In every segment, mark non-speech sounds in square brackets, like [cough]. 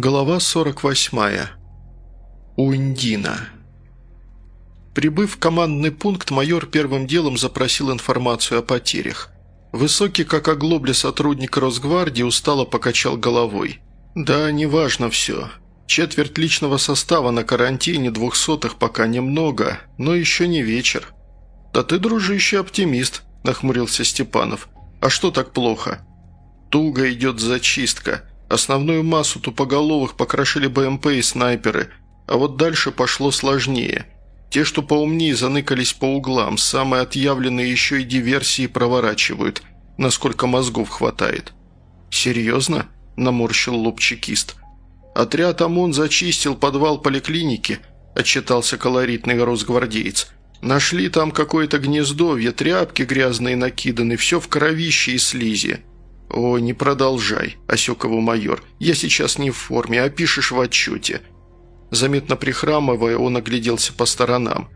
Глава 48. Ундина. Прибыв в командный пункт, майор первым делом запросил информацию о потерях. Высокий, как оглобля сотрудник Росгвардии, устало покачал головой. «Да, неважно все. Четверть личного состава на карантине, двухсотых пока немного, но еще не вечер». «Да ты, дружище, оптимист», – нахмурился Степанов. «А что так плохо?» «Туго идет зачистка. Основную массу тупоголовых покрошили БМП и снайперы, а вот дальше пошло сложнее. Те, что поумнее, заныкались по углам, самые отъявленные еще и диверсии проворачивают, насколько мозгов хватает. «Серьезно?» – наморщил лоб чекист. «Отряд ОМОН зачистил подвал поликлиники», – отчитался колоритный росгвардеец. «Нашли там какое-то гнездовье, тряпки грязные накиданы, все в кровище и слизи». «О, не продолжай», – осек майор. «Я сейчас не в форме, а пишешь в отчете». Заметно прихрамывая, он огляделся по сторонам.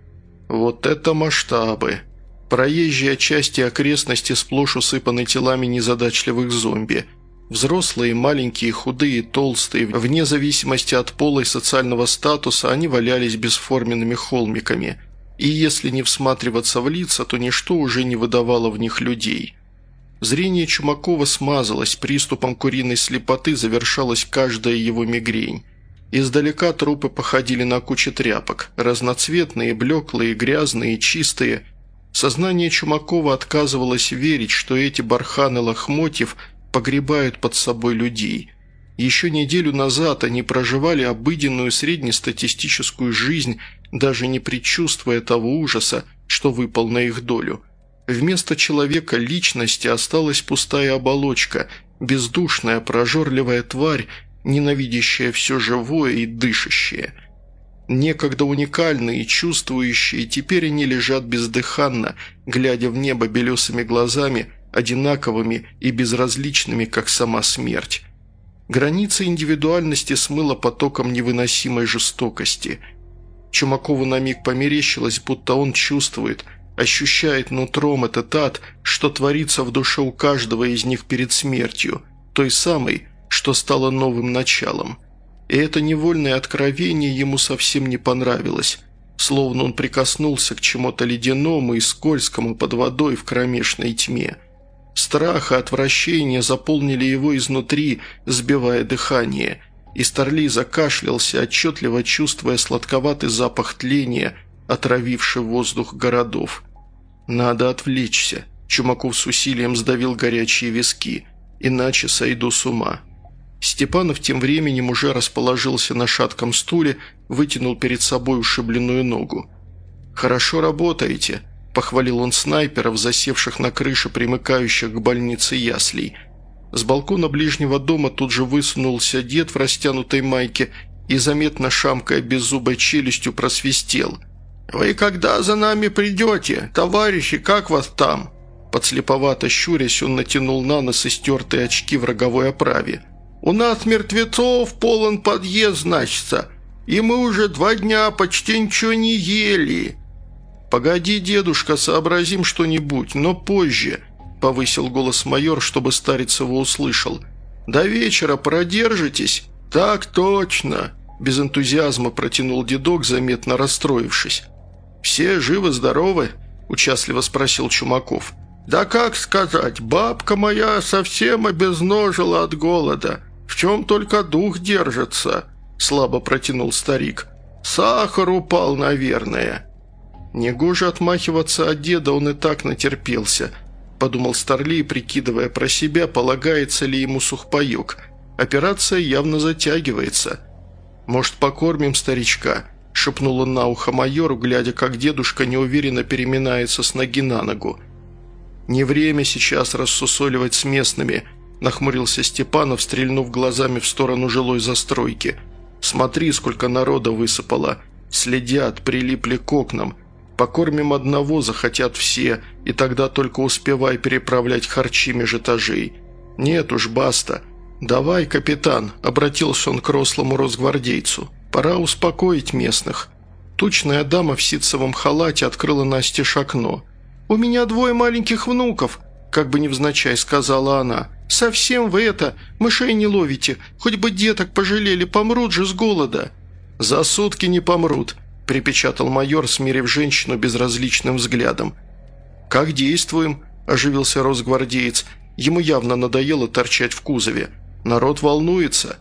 «Вот это масштабы!» Проезжие части окрестности сплошь усыпаны телами незадачливых зомби. Взрослые, маленькие, худые, толстые, вне зависимости от пола и социального статуса, они валялись бесформенными холмиками. И если не всматриваться в лица, то ничто уже не выдавало в них людей – Зрение Чумакова смазалось, приступом куриной слепоты завершалась каждая его мигрень. Издалека трупы походили на кучи тряпок, разноцветные, блеклые, грязные, чистые. Сознание Чумакова отказывалось верить, что эти барханы лохмотьев погребают под собой людей. Еще неделю назад они проживали обыденную среднестатистическую жизнь, даже не предчувствуя того ужаса, что выпал на их долю – Вместо человека личности осталась пустая оболочка, бездушная, прожорливая тварь, ненавидящая все живое и дышащее. Некогда уникальные и чувствующие, теперь они лежат бездыханно, глядя в небо белесыми глазами, одинаковыми и безразличными, как сама смерть. Граница индивидуальности смыла потоком невыносимой жестокости. Чумакову на миг померещилось, будто он чувствует – ощущает нутром этот ад, что творится в душе у каждого из них перед смертью, той самой, что стало новым началом. И это невольное откровение ему совсем не понравилось, словно он прикоснулся к чему-то ледяному и скользкому под водой в кромешной тьме. Страх и отвращение заполнили его изнутри, сбивая дыхание, и Старли закашлялся, отчетливо чувствуя сладковатый запах тления, отравивший воздух городов. «Надо отвлечься», – Чумаков с усилием сдавил горячие виски, «иначе сойду с ума». Степанов тем временем уже расположился на шатком стуле, вытянул перед собой ушибленную ногу. «Хорошо работаете», – похвалил он снайперов, засевших на крыше, примыкающих к больнице яслей. С балкона ближнего дома тут же высунулся дед в растянутой майке и, заметно шамкая беззубой челюстью, просвистел – «Вы когда за нами придете? Товарищи, как вас там?» Подслеповато щурясь, он натянул на нос истертые очки в роговой оправе. «У нас мертвецов полон подъезд, значится, и мы уже два дня почти ничего не ели». «Погоди, дедушка, сообразим что-нибудь, но позже», – повысил голос майор, чтобы старец его услышал. «До вечера продержитесь?» «Так точно», – без энтузиазма протянул дедок, заметно расстроившись. «Все живы-здоровы?» – участливо спросил Чумаков. «Да как сказать, бабка моя совсем обезножила от голода. В чем только дух держится?» – слабо протянул старик. «Сахар упал, наверное». Негоже отмахиваться от деда, он и так натерпелся –– подумал Старли, прикидывая про себя, полагается ли ему сухпайок. Операция явно затягивается. «Может, покормим старичка?» – шепнул он на ухо майору, глядя, как дедушка неуверенно переминается с ноги на ногу. «Не время сейчас рассусоливать с местными», – нахмурился Степанов, стрельнув глазами в сторону жилой застройки. «Смотри, сколько народа высыпало. Следят, прилипли к окнам. Покормим одного, захотят все, и тогда только успевай переправлять харчи меж этажей. Нет уж, баста. Давай, капитан», – обратился он к рослому росгвардейцу. Пора успокоить местных. Тучная дама в ситцевом халате открыла Насте окно. «У меня двое маленьких внуков», – как бы невзначай сказала она. «Совсем вы это, мышей не ловите, хоть бы деток пожалели, помрут же с голода». «За сутки не помрут», – припечатал майор, смирив женщину безразличным взглядом. «Как действуем?» – оживился росгвардеец. Ему явно надоело торчать в кузове. «Народ волнуется».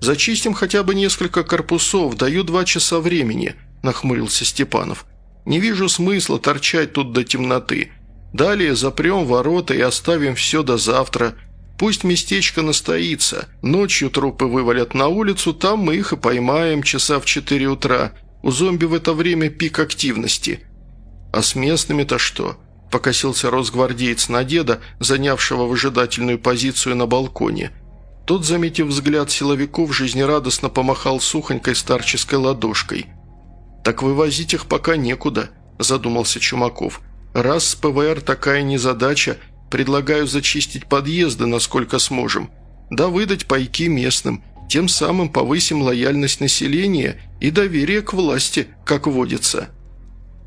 «Зачистим хотя бы несколько корпусов, даю два часа времени», – нахмурился Степанов. «Не вижу смысла торчать тут до темноты. Далее запрем ворота и оставим все до завтра. Пусть местечко настоится. Ночью трупы вывалят на улицу, там мы их и поймаем часа в четыре утра. У зомби в это время пик активности. А с местными-то что?» Покосился росгвардеец на деда, занявшего выжидательную позицию на балконе. Тот, заметив взгляд силовиков, жизнерадостно помахал сухонькой старческой ладошкой. «Так вывозить их пока некуда», – задумался Чумаков – Раз с ПВР такая незадача, предлагаю зачистить подъезды, насколько сможем. Да выдать пайки местным, тем самым повысим лояльность населения и доверие к власти, как водится».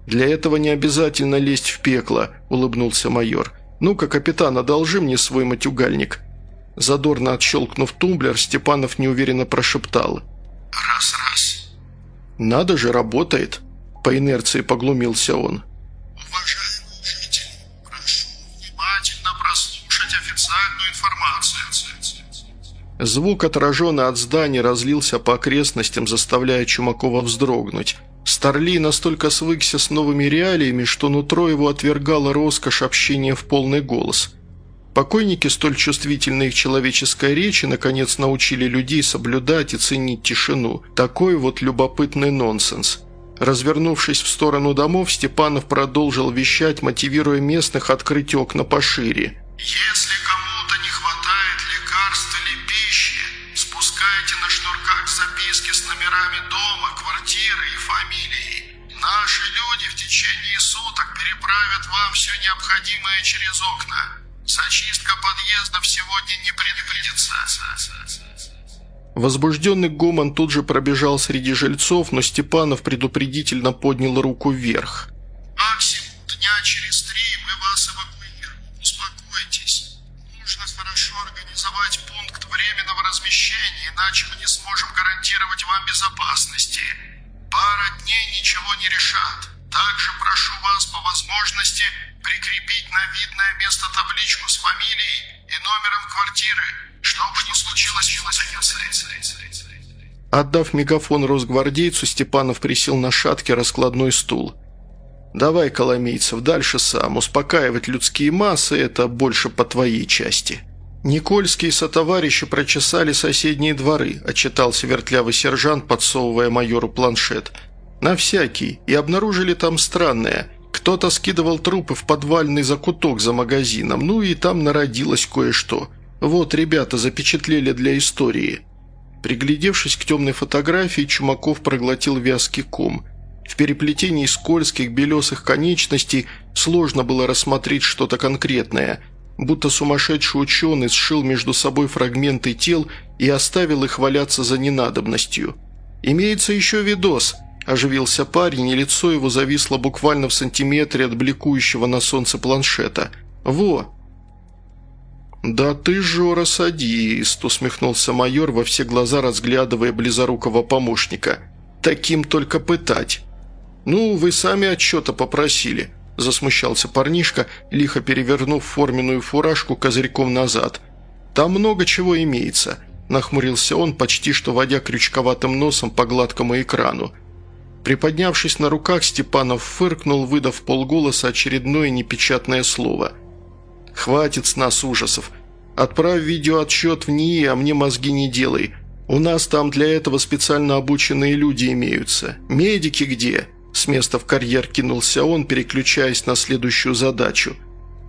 «Для этого не обязательно лезть в пекло», – улыбнулся майор. «Ну-ка, капитан, одолжи мне свой матюгальник». Задорно отщелкнув тумблер, Степанов неуверенно прошептал. «Раз-раз». «Надо же, работает», – по инерции поглумился он. Звук, отраженный от здания, разлился по окрестностям, заставляя Чумакова вздрогнуть. Старли настолько свыкся с новыми реалиями, что нутро его отвергало роскошь общения в полный голос. Покойники столь чувствительной их человеческой речи наконец научили людей соблюдать и ценить тишину. Такой вот любопытный нонсенс. Развернувшись в сторону домов, Степанов продолжил вещать, мотивируя местных открыть окна пошире. «Если все необходимое через окна. Зачистка подъездов сегодня не предвидится». Возбужденный гомон тут же пробежал среди жильцов, но Степанов предупредительно поднял руку вверх. «Максимум дня через три мы вас эвакуируем. Успокойтесь. Нужно хорошо организовать пункт временного размещения, иначе мы не сможем гарантировать вам безопасности. Пара дней ничего не решат. Также прошу вас по возможности прикрепить на видное место табличку с фамилией и номером квартиры, чтобы не случилось Отдав мегафон росгвардейцу, Степанов присел на шаткий раскладной стул. «Давай, Коломейцев, дальше сам. Успокаивать людские массы – это больше по твоей части». Никольские сотоварищи прочесали соседние дворы, отчитался вертлявый сержант, подсовывая майору планшет. «На всякий. И обнаружили там странное. Кто-то скидывал трупы в подвальный закуток за магазином, ну и там народилось кое-что. Вот ребята запечатлели для истории». Приглядевшись к темной фотографии, Чумаков проглотил вязкий ком. В переплетении скользких белесых конечностей сложно было рассмотреть что-то конкретное, будто сумасшедший ученый сшил между собой фрагменты тел и оставил их валяться за ненадобностью. «Имеется еще видос», Оживился парень, и лицо его зависло буквально в сантиметре от бликующего на солнце планшета. «Во!» «Да ты, Жора, садист», – усмехнулся майор, во все глаза разглядывая близорукого помощника. «Таким только пытать». «Ну, вы сами отчета попросили», – засмущался парнишка, лихо перевернув форменную фуражку козырьком назад. «Там много чего имеется», – нахмурился он, почти что водя крючковатым носом по гладкому экрану – Приподнявшись на руках, Степанов фыркнул, выдав полголоса очередное непечатное слово. «Хватит с нас ужасов. Отправь видеоотчет в НИИ, а мне мозги не делай. У нас там для этого специально обученные люди имеются. Медики где?» С места в карьер кинулся он, переключаясь на следующую задачу.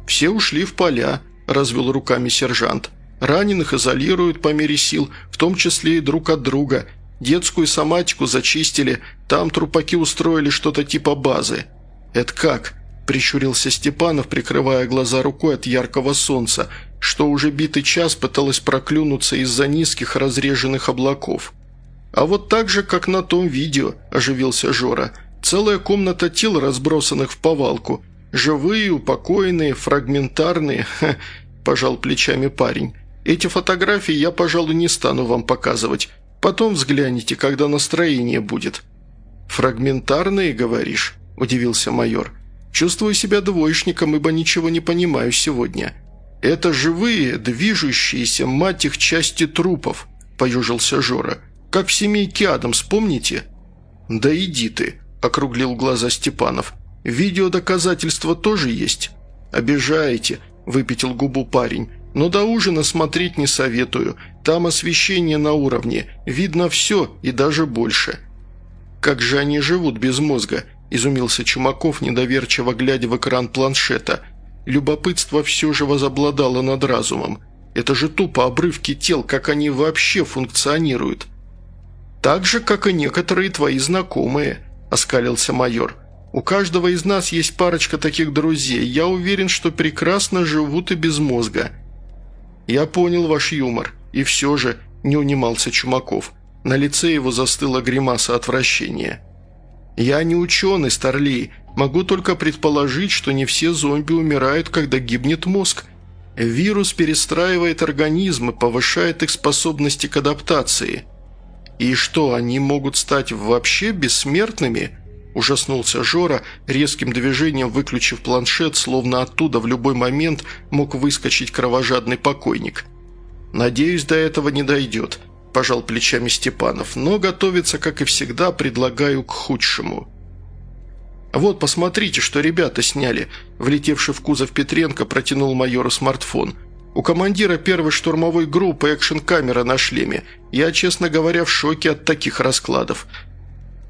«Все ушли в поля», – развел руками сержант. «Раненых изолируют по мере сил, в том числе и друг от друга. Детскую соматику зачистили, там трупаки устроили что-то типа базы». «Это как?» – прищурился Степанов, прикрывая глаза рукой от яркого солнца, что уже битый час пыталась проклюнуться из-за низких разреженных облаков. «А вот так же, как на том видео», – оживился Жора. «Целая комната тел, разбросанных в повалку. Живые, упокоенные, фрагментарные», [laughs] – пожал плечами парень. Эти фотографии я, пожалуй, не стану вам показывать. Потом взгляните, когда настроение будет». «Фрагментарные, говоришь?» – удивился майор. «Чувствую себя двоечником, ибо ничего не понимаю сегодня». «Это живые, движущиеся, мать их, части трупов», – поюжился Жора. «Как в семейке Адамс, помните?» «Да иди ты», – округлил глаза Степанов. «Видеодоказательства тоже есть?» «Обижаете», – выпятил губу парень. «Но до ужина смотреть не советую. Там освещение на уровне. Видно все и даже больше». «Как же они живут без мозга?» – изумился Чумаков, недоверчиво глядя в экран планшета – Любопытство все же возобладало над разумом. Это же тупо обрывки тел, как они вообще функционируют. «Так же, как и некоторые твои знакомые», – оскалился майор. «У каждого из нас есть парочка таких друзей. Я уверен, что прекрасно живут и без мозга». «Я понял ваш юмор. И все же», – не унимался Чумаков. На лице его застыла гримаса отвращения. «Я не ученый, Старлей. Могу только предположить, что не все зомби умирают, когда гибнет мозг. Вирус перестраивает организмы, повышает их способности к адаптации. И что, они могут стать вообще бессмертными?» Ужаснулся Жора, резким движением выключив планшет, словно оттуда в любой момент мог выскочить кровожадный покойник. «Надеюсь, до этого не дойдет», – пожал плечами Степанов, «но готовиться, как и всегда, предлагаю к худшему». «Вот, посмотрите, что ребята сняли», – влетевший в кузов Петренко протянул майору смартфон. «У командира первой штурмовой группы экшн-камера на шлеме. Я, честно говоря, в шоке от таких раскладов».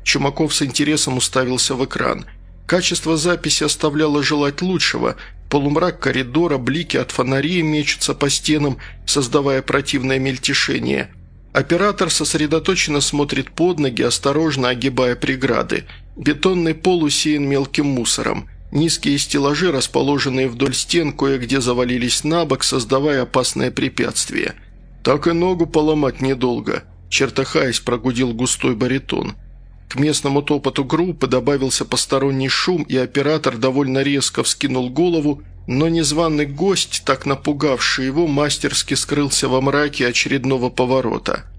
Чумаков с интересом уставился в экран. Качество записи оставляло желать лучшего. Полумрак коридора, блики от фонарей мечутся по стенам, создавая противное мельтешение. Оператор сосредоточенно смотрит под ноги, осторожно огибая преграды – Бетонный пол усеян мелким мусором. Низкие стеллажи, расположенные вдоль стен, кое-где завалились на бок, создавая опасное препятствие. «Так и ногу поломать недолго», – чертыхаясь, прогудил густой баритон. К местному топоту группы добавился посторонний шум, и оператор довольно резко вскинул голову, но незваный гость, так напугавший его, мастерски скрылся во мраке очередного поворота –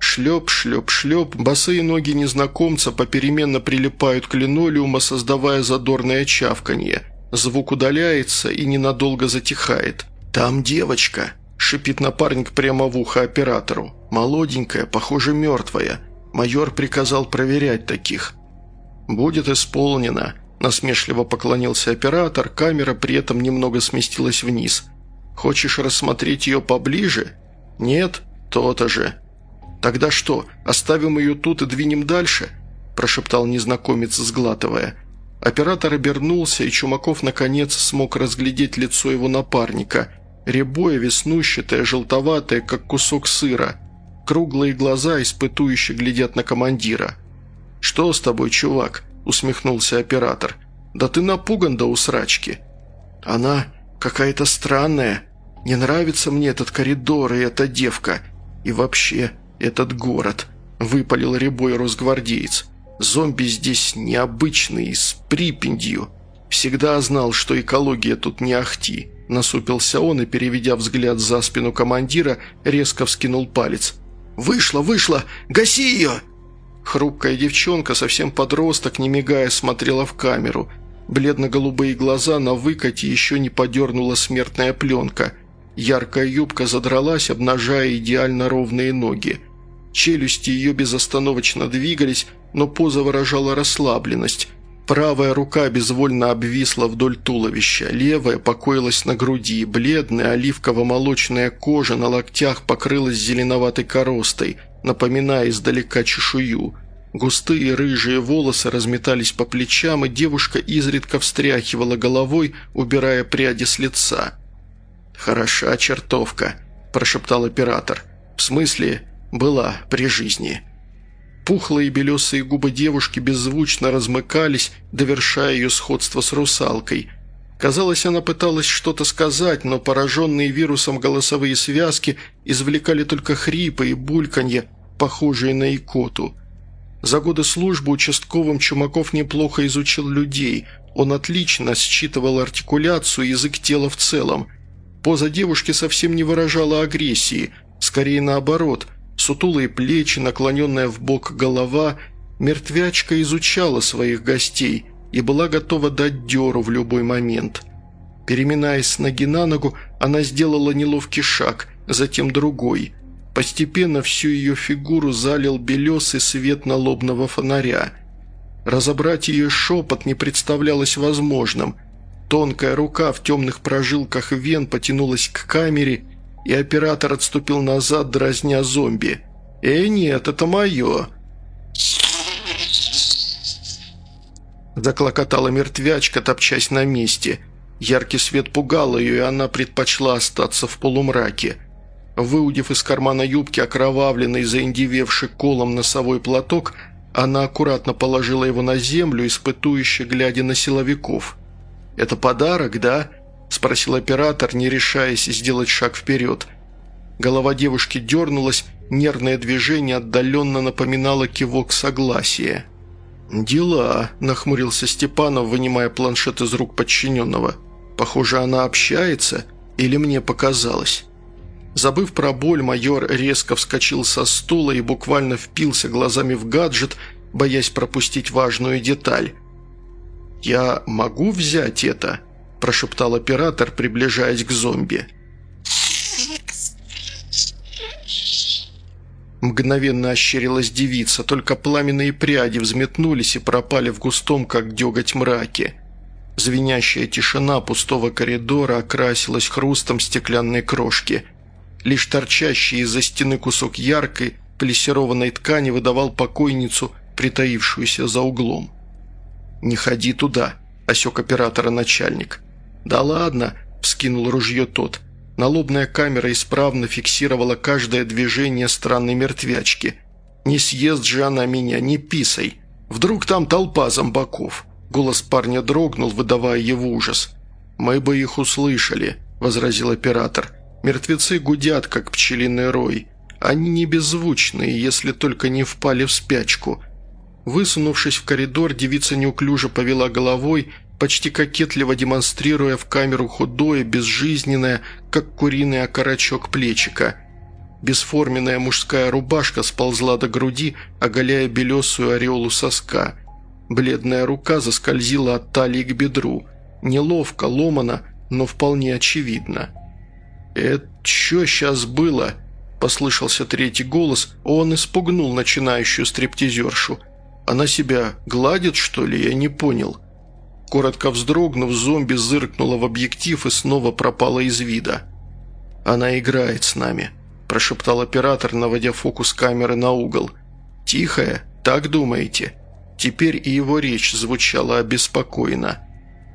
Шлеп, шлеп, шлеп, босые ноги незнакомца попеременно прилипают к линолеуму, создавая задорное чавканье. Звук удаляется и ненадолго затихает. «Там девочка!» – шипит напарник прямо в ухо оператору. «Молоденькая, похоже, мертвая. Майор приказал проверять таких». «Будет исполнено», – насмешливо поклонился оператор, камера при этом немного сместилась вниз. «Хочешь рассмотреть ее поближе?» «Нет? То-то же». «Тогда что, оставим ее тут и двинем дальше?» – прошептал незнакомец, сглатывая. Оператор обернулся, и Чумаков наконец смог разглядеть лицо его напарника. Рябое, веснущатое, желтоватое, как кусок сыра. Круглые глаза испытующе глядят на командира. «Что с тобой, чувак?» – усмехнулся оператор. «Да ты напуган до усрачки». «Она какая-то странная. Не нравится мне этот коридор и эта девка. И вообще, этот город», – выпалил рябой росгвардеец. «Зомби здесь необычные, с припендью. Всегда знал, что экология тут не ахти». Насупился он и, переведя взгляд за спину командира, резко вскинул палец. «Вышла, вышла! Гаси ее!» Хрупкая девчонка, совсем подросток, не мигая, смотрела в камеру. Бледно-голубые глаза на выкате еще не подернула смертная пленка. Яркая юбка задралась, обнажая идеально ровные ноги. Челюсти ее безостановочно двигались, но поза выражала расслабленность. Правая рука безвольно обвисла вдоль туловища, левая покоилась на груди, бледная оливково-молочная кожа на локтях покрылась зеленоватой коростой, напоминая издалека чешую. Густые рыжие волосы разметались по плечам, и девушка изредка встряхивала головой, убирая пряди с лица. «Хороша чертовка», – прошептал оператор. «В смысле, была при жизни. Пухлые белесые губы девушки беззвучно размыкались, довершая ее сходство с русалкой. Казалось, она пыталась что-то сказать, но пораженные вирусом голосовые связки извлекали только хрипы и бульканье, похожие на икоту. За годы службы участковым Чумаков неплохо изучил людей. Он отлично считывал артикуляцию, язык тела в целом – Поза девушки совсем не выражала агрессии, скорее наоборот, сутулые плечи, наклоненная в бок голова, мертвячка изучала своих гостей и была готова дать дёру в любой момент. Переминаясь с ноги на ногу, она сделала неловкий шаг, затем другой. Постепенно всю ее фигуру залил белесый свет налобного фонаря. Разобрать ее шепот не представлялось возможным – Тонкая рука в темных прожилках вен потянулась к камере, и оператор отступил назад, дразня зомби. «Эй, нет, это мое!» Заклокотала мертвячка, топчась на месте. Яркий свет пугал ее, и она предпочла остаться в полумраке. Выудив из кармана юбки окровавленный, заиндевевший колом носовой платок, она аккуратно положила его на землю, испытующе глядя на силовиков – «Это подарок, да?» – спросил оператор, не решаясь сделать шаг вперед. Голова девушки дернулась, нервное движение отдаленно напоминало кивок согласия. «Дела», – нахмурился Степанов, вынимая планшет из рук подчиненного. «Похоже, она общается, или мне показалось?» Забыв про боль, майор резко вскочил со стула и буквально впился глазами в гаджет, боясь пропустить важную деталь – «Я могу взять это?» – прошептал оператор, приближаясь к зомби. Мгновенно ощерилась девица, только пламенные пряди взметнулись и пропали в густом, как деготь мраке. Звенящая тишина пустого коридора окрасилась хрустом стеклянной крошки. Лишь торчащий из-за стены кусок яркой, плессированной ткани выдавал покойницу, притаившуюся за углом. «Не ходи туда», – осек оператора начальник. «Да ладно», – вскинул ружье тот. Налобная камера исправно фиксировала каждое движение странной мертвячки. «Не съест же она меня, не писай. Вдруг там толпа зомбаков». Голос парня дрогнул, выдавая его ужас. «Мы бы их услышали», – возразил оператор. «Мертвецы гудят, как пчелиный рой. Они не беззвучные, если только не впали в спячку. Высунувшись в коридор, девица неуклюже повела головой, почти кокетливо демонстрируя в камеру худое, безжизненное, как куриный окорочок плечика. Бесформенная мужская рубашка сползла до груди, оголяя белесую ореолу соска. Бледная рука заскользила от талии к бедру. Неловко, ломано, но вполне очевидно. «Это что сейчас было?» – послышался третий голос, он испугнул начинающую стриптизершу – она себя гладит, что ли? Я не понял». Коротко вздрогнув, зомби зыркнула в объектив и снова пропала из вида. «Она играет с нами», – прошептал оператор, наводя фокус камеры на угол. «Тихая? Так думаете?» Теперь и его речь звучала обеспокоенно.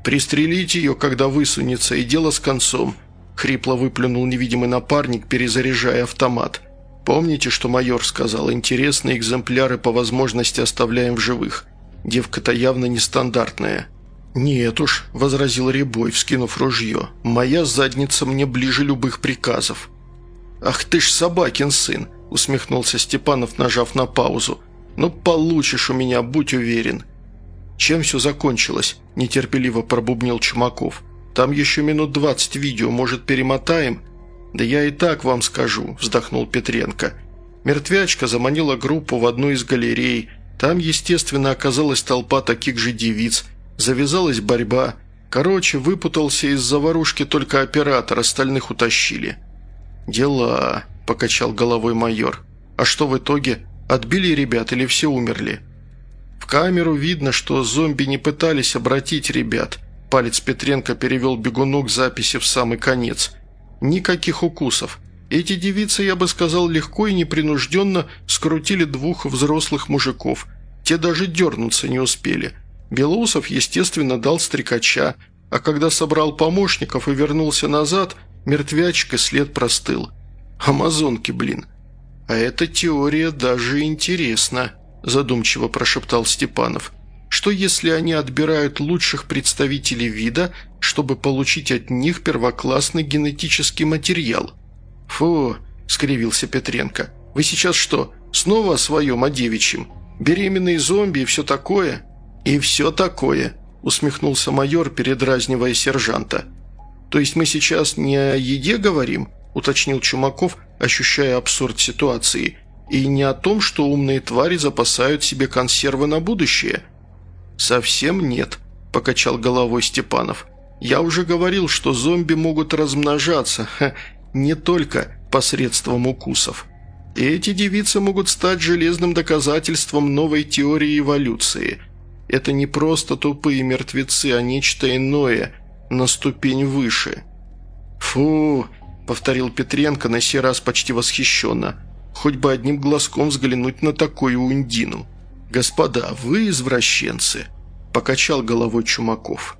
«Пристрелите ее, когда высунется, и дело с концом», – хрипло выплюнул невидимый напарник, перезаряжая автомат – Помните, что майор сказал, интересные экземпляры по возможности оставляем в живых. Девка-то явно нестандартная». «Нет уж», – возразил Рябой, вскинув ружье, – «моя задница мне ближе любых приказов». «Ах ты ж собакин сын», – усмехнулся Степанов, нажав на паузу. «Ну, получишь у меня, будь уверен». «Чем все закончилось?» – нетерпеливо пробубнил Чумаков. «Там еще минут двадцать видео, может, перемотаем?» «Да я и так вам скажу», – вздохнул Петренко. Мертвячка заманила группу в одну из галерей. Там, естественно, оказалась толпа таких же девиц. Завязалась борьба. Короче, выпутался из заварушки только оператор, остальных утащили. «Дела», – покачал головой майор. «А что в итоге? Отбили ребят или все умерли?» В камеру видно, что зомби не пытались обратить ребят. Палец Петренко перевел бегуну к записи в самый конец – Никаких укусов. Эти девицы, я бы сказал, легко и непринужденно скрутили двух взрослых мужиков. Те даже дернуться не успели. Белоусов, естественно, дал стрекача, а когда собрал помощников и вернулся назад, мертвячка след простыл. Амазонки, блин. А эта теория даже интересна, задумчиво прошептал Степанов. Что если они отбирают лучших представителей вида, чтобы получить от них первоклассный генетический материал? «Фу!» – скривился Петренко. «Вы сейчас что, снова о своем, о девичьем? Беременные зомби и все такое?» «И все такое», – усмехнулся майор, передразнивая сержанта. То есть мы сейчас не о еде говорим?» – уточнил Чумаков, ощущая абсурд ситуации. «И не о том, что умные твари запасают себе консервы на будущее?» «Совсем нет», – покачал головой Степанов. «Я уже говорил, что зомби могут размножаться, ха, не только посредством укусов. Эти девицы могут стать железным доказательством новой теории эволюции. Это не просто тупые мертвецы, а нечто иное, на ступень выше». «Фу!» – повторил Петренко на сей раз почти восхищенно. «Хоть бы одним глазком взглянуть на такую ундину». «Господа, вы извращенцы!» – покачал головой Чумаков.